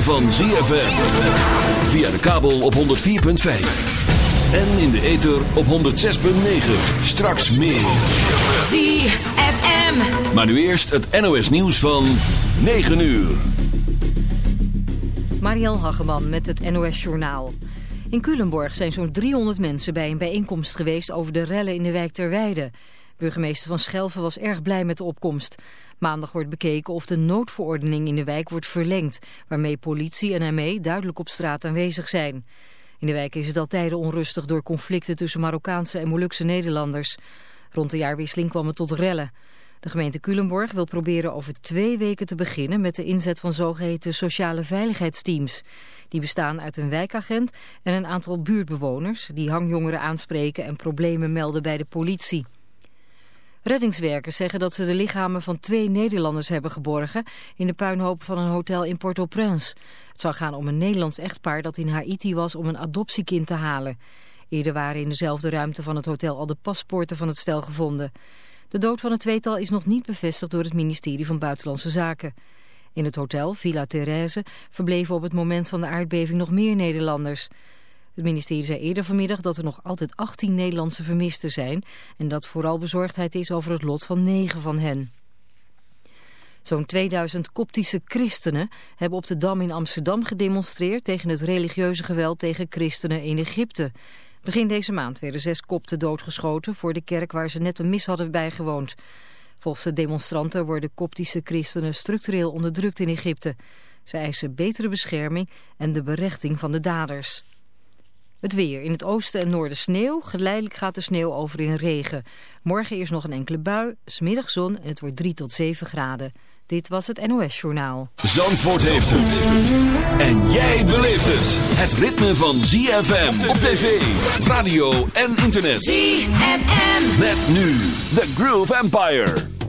ritme van ZFM. Via de kabel op 104.5. En in de ether op 106.9. Straks meer. ZFM. Maar nu eerst het NOS nieuws van 9 uur. Marielle Hageman met het NOS Journaal. In Culemborg zijn zo'n 300 mensen bij een bijeenkomst geweest over de rellen in de wijk Terweide. Burgemeester Van Schelven was erg blij met de opkomst. Maandag wordt bekeken of de noodverordening in de wijk wordt verlengd... waarmee politie en ME duidelijk op straat aanwezig zijn. In de wijk is het al tijden onrustig door conflicten tussen Marokkaanse en Molukse Nederlanders. Rond de jaarwisseling kwam het tot rellen. De gemeente Culemborg wil proberen over twee weken te beginnen met de inzet van zogeheten sociale veiligheidsteams. Die bestaan uit een wijkagent en een aantal buurtbewoners die hangjongeren aanspreken en problemen melden bij de politie. Reddingswerkers zeggen dat ze de lichamen van twee Nederlanders hebben geborgen in de puinhoop van een hotel in Port-au-Prince. Het zou gaan om een Nederlands echtpaar dat in Haiti was om een adoptiekind te halen. Eerder waren in dezelfde ruimte van het hotel al de paspoorten van het stel gevonden. De dood van het tweetal is nog niet bevestigd door het ministerie van Buitenlandse Zaken. In het hotel, Villa Therese, verbleven op het moment van de aardbeving nog meer Nederlanders. Het ministerie zei eerder vanmiddag dat er nog altijd 18 Nederlandse vermisten zijn... en dat vooral bezorgdheid is over het lot van negen van hen. Zo'n 2000 koptische christenen hebben op de Dam in Amsterdam gedemonstreerd... tegen het religieuze geweld tegen christenen in Egypte. Begin deze maand werden zes kopten doodgeschoten voor de kerk waar ze net een mis hadden bijgewoond. Volgens de demonstranten worden koptische christenen structureel onderdrukt in Egypte. Ze eisen betere bescherming en de berechting van de daders. Het weer. In het oosten en noorden sneeuw. Geleidelijk gaat de sneeuw over in regen. Morgen eerst nog een enkele bui. Smiddag zon en het wordt 3 tot 7 graden. Dit was het NOS Journaal. Zandvoort heeft het. En jij beleeft het. Het ritme van ZFM op tv, radio en internet. ZFM. Met nu The Groove Empire.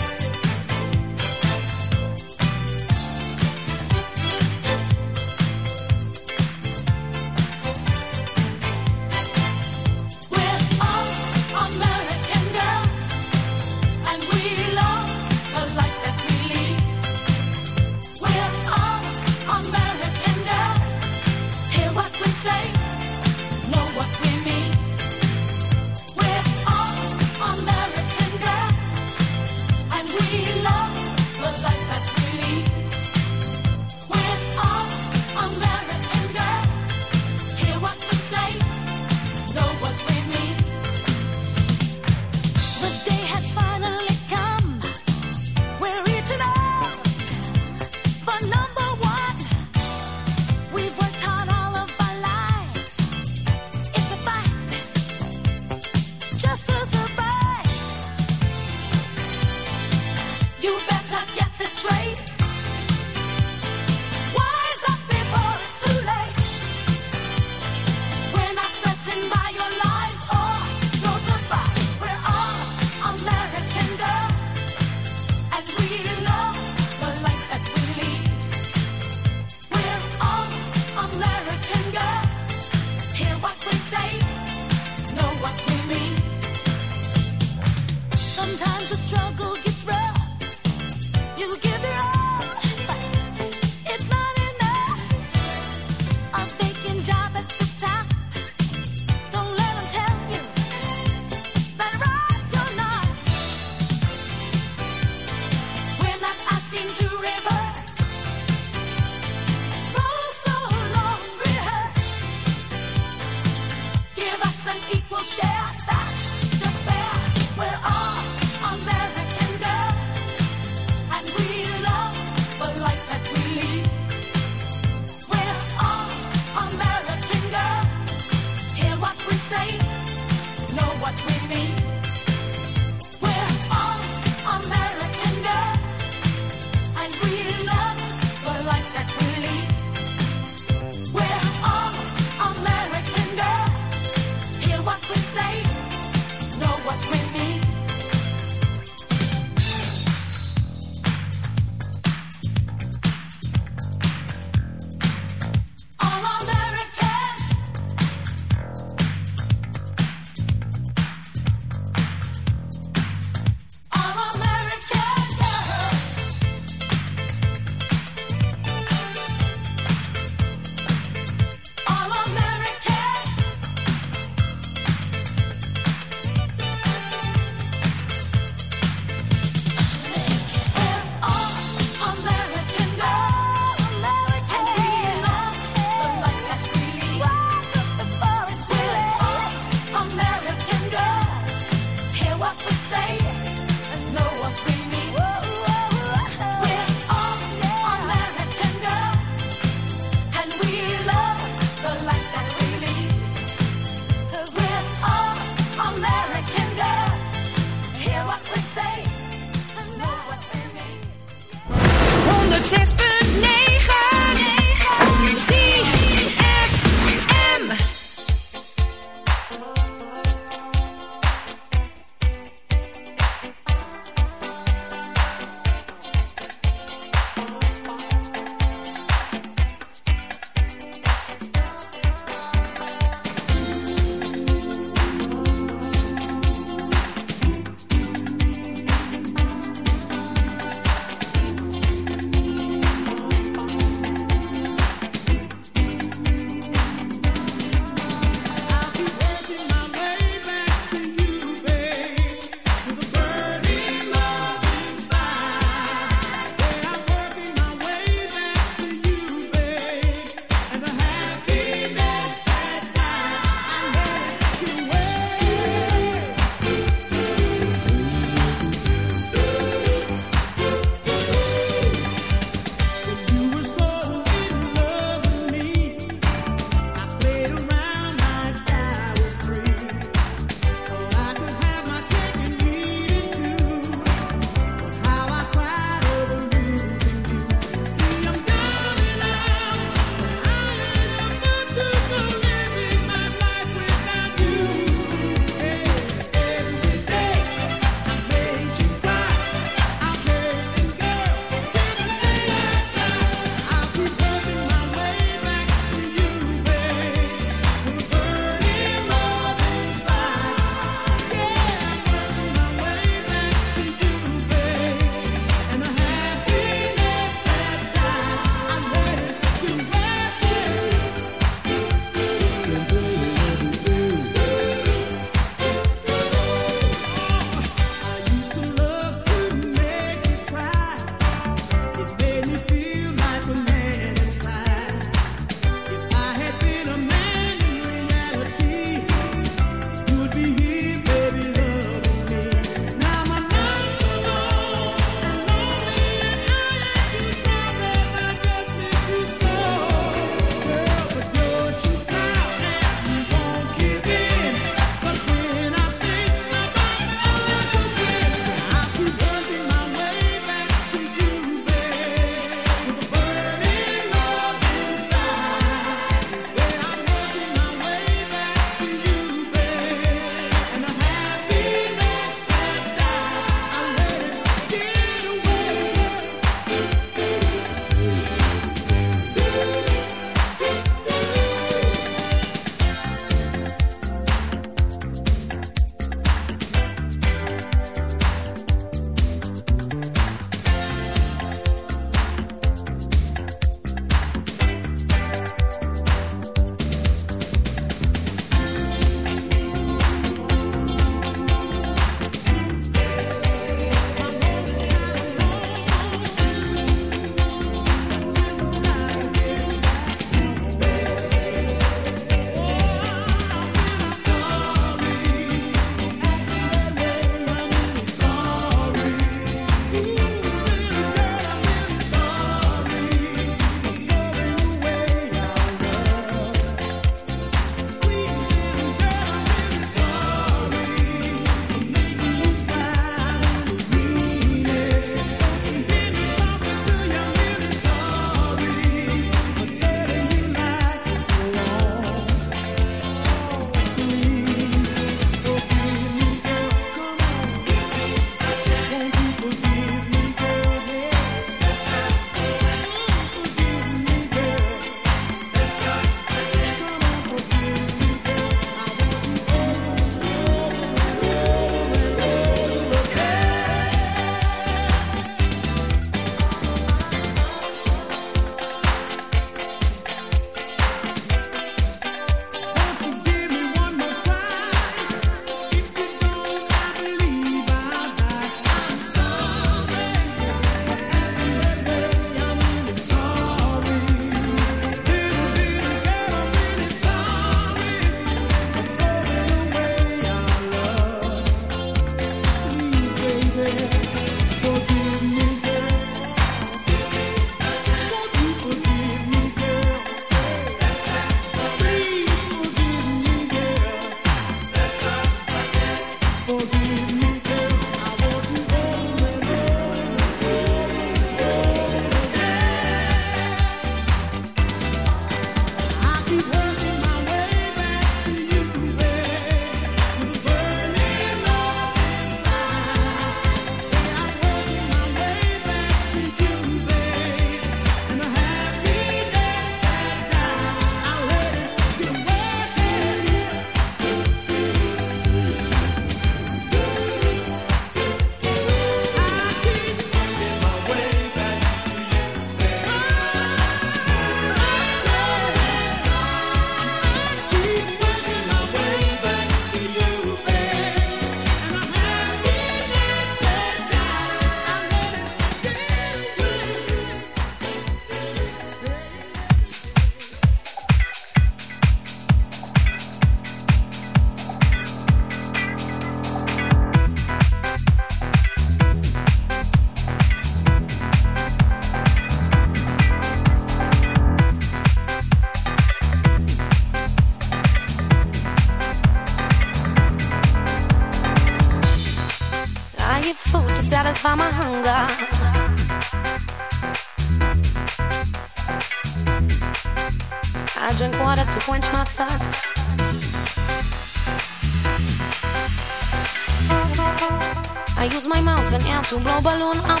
to blow balloon up.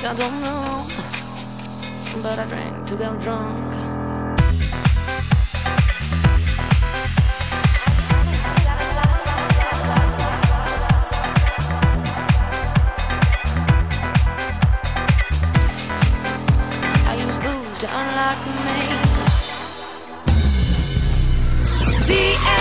I don't know, but I drank to get drunk. I use booze to unlock me. TM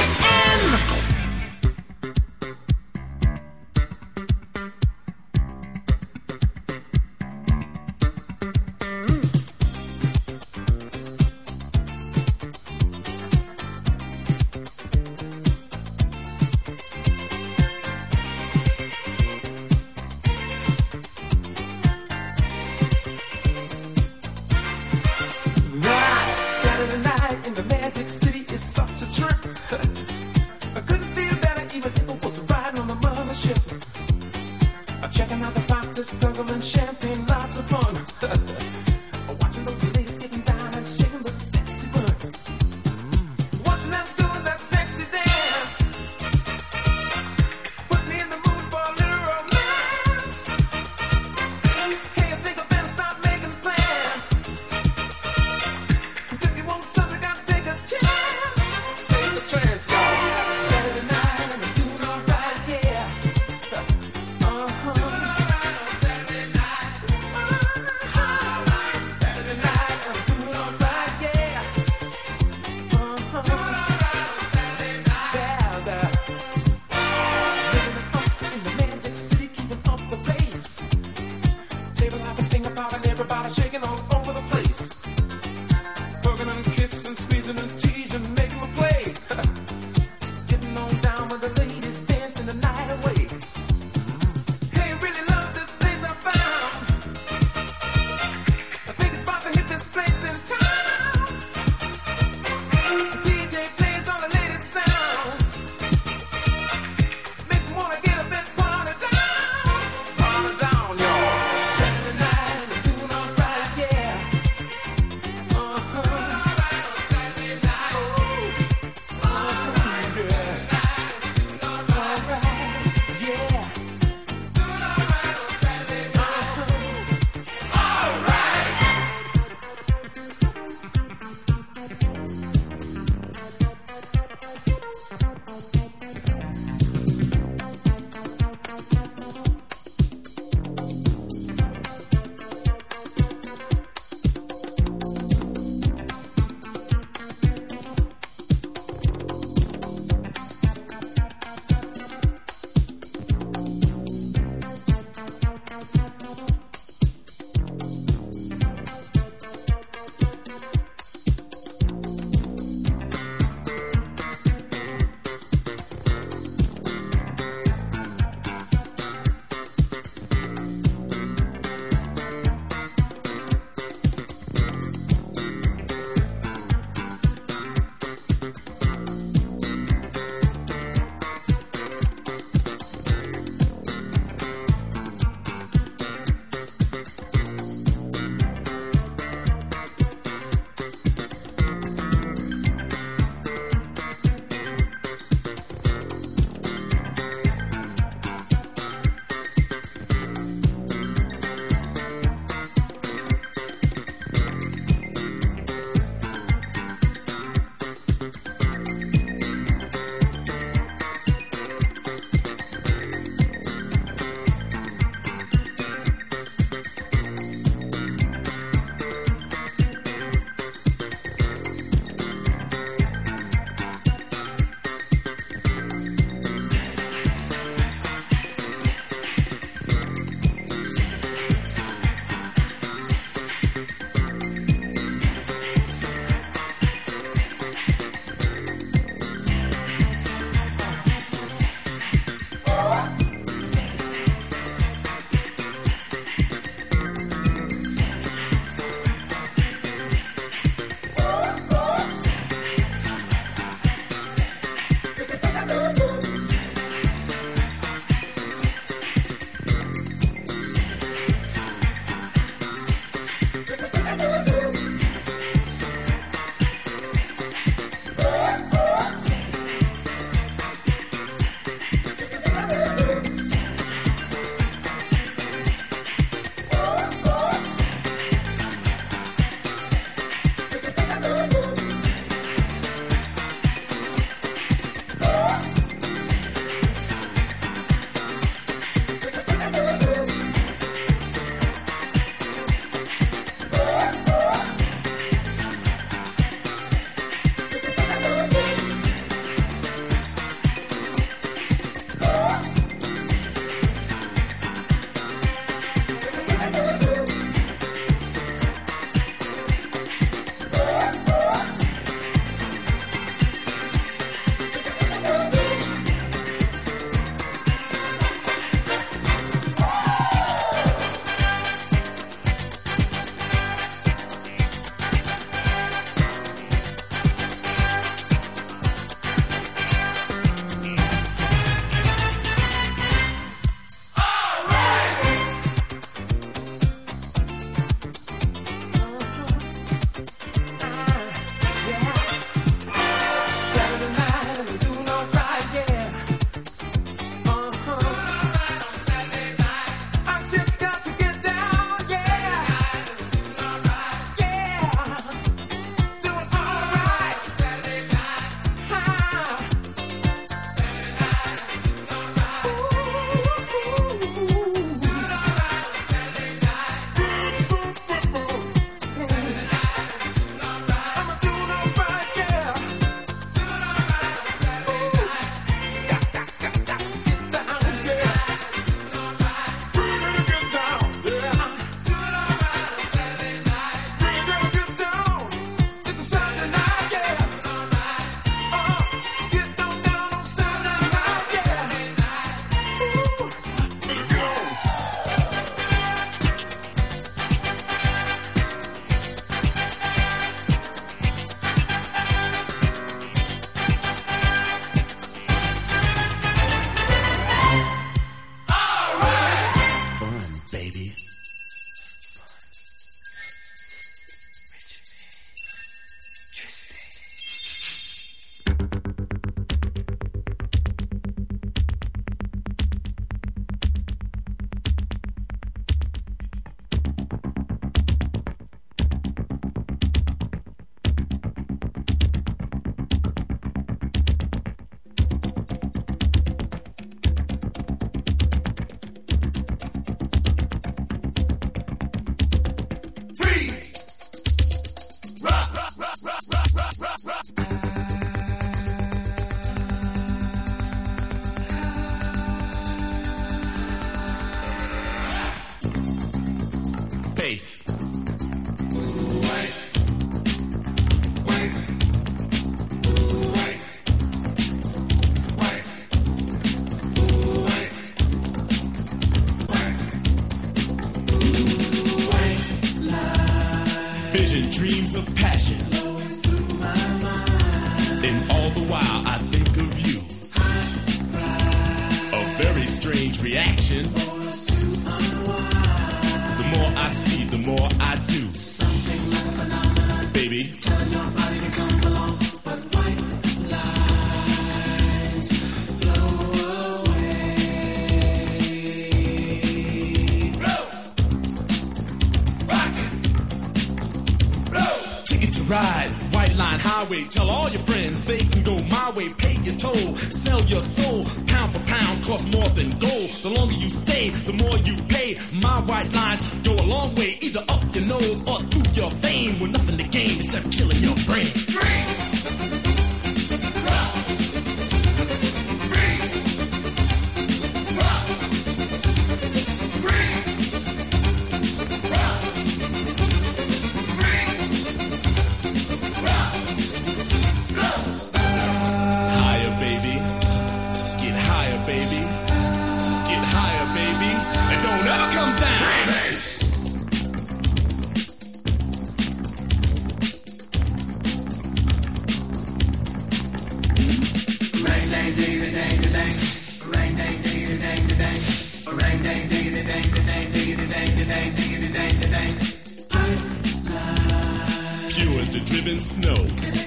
driven snow.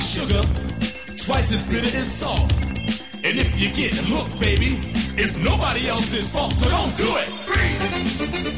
sugar, twice as bitter as salt. And if you get hooked, baby, it's nobody else's fault, so don't do it. Free.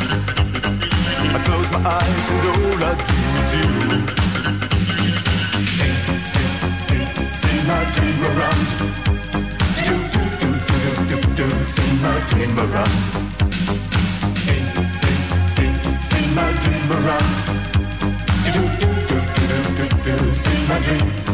Eyes, and all I dream is you. Sing, sing, sing, sing my dream around. Do, do, do, do, do, do, do, sing my dream around. Sing, sing, sing, sing my dream around. Do, do, do, do, do, do, do, sing my dream.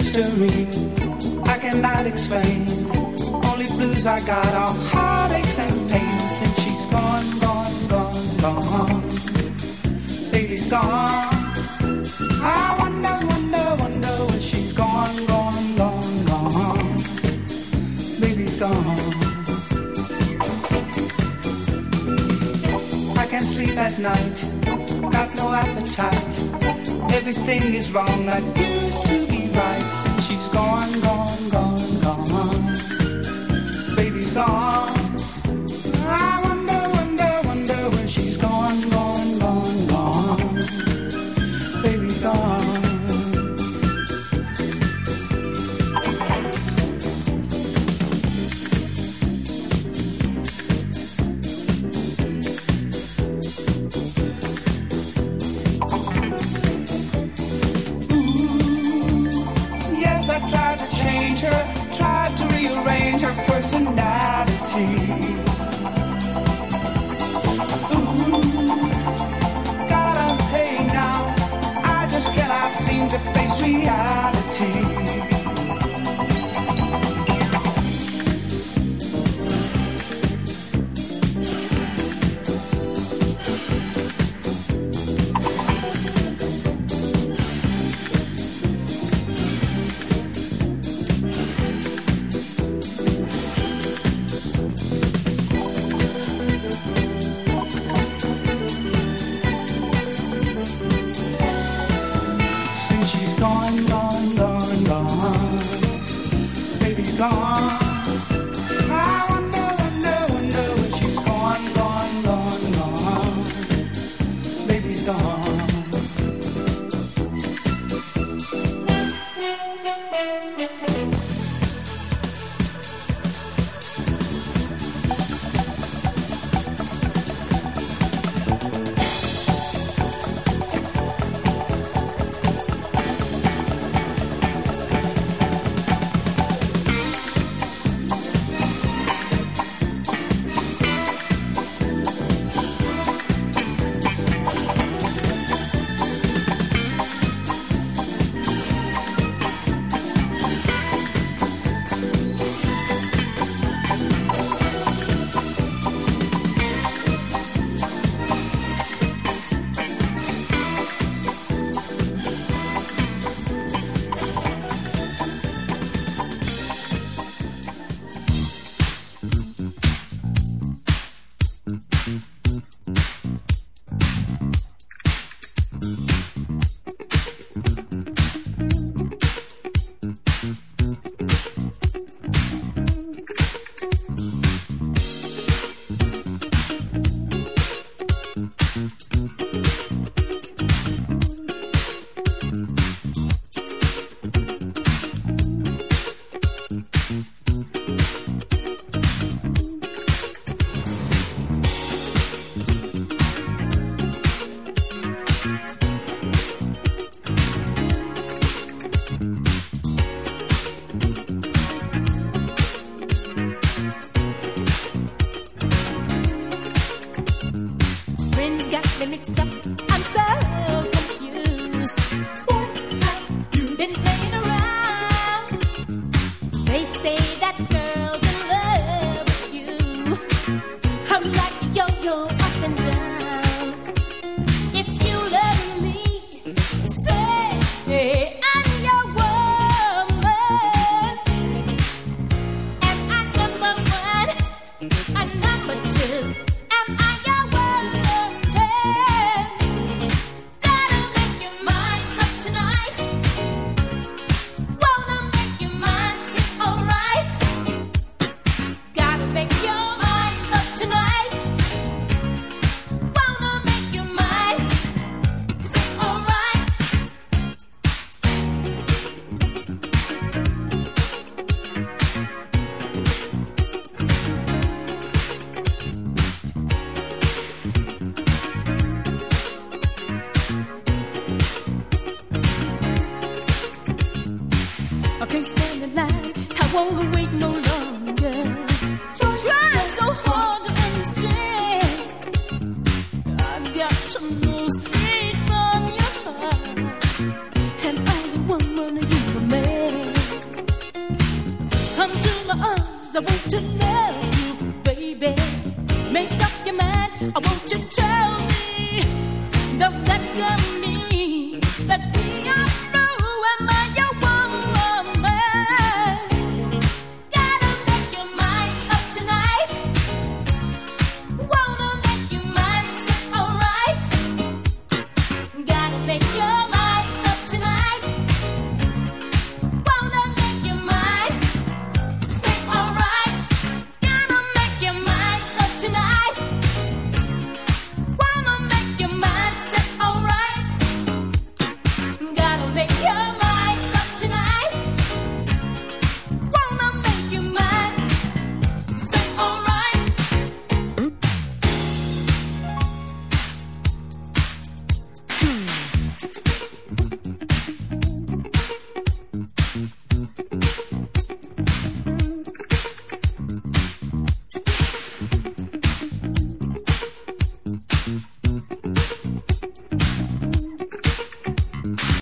It's